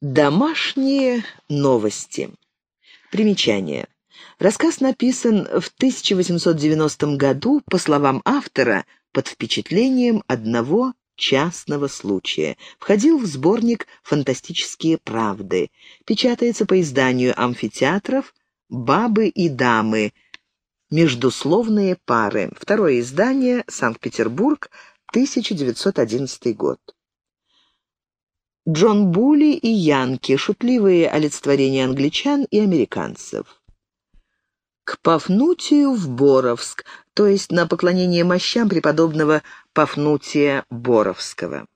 Домашние новости. Примечание. Рассказ написан в 1890 году, по словам автора, под впечатлением одного частного случая. Входил в сборник «Фантастические правды». Печатается по изданию амфитеатров «Бабы и дамы», «Междусловные пары». Второе издание «Санкт-Петербург», 1911 год. Джон Були и Янки – шутливые олицетворения англичан и американцев. К Пафнутию в Боровск, то есть на поклонение мощам преподобного Пафнутия Боровского.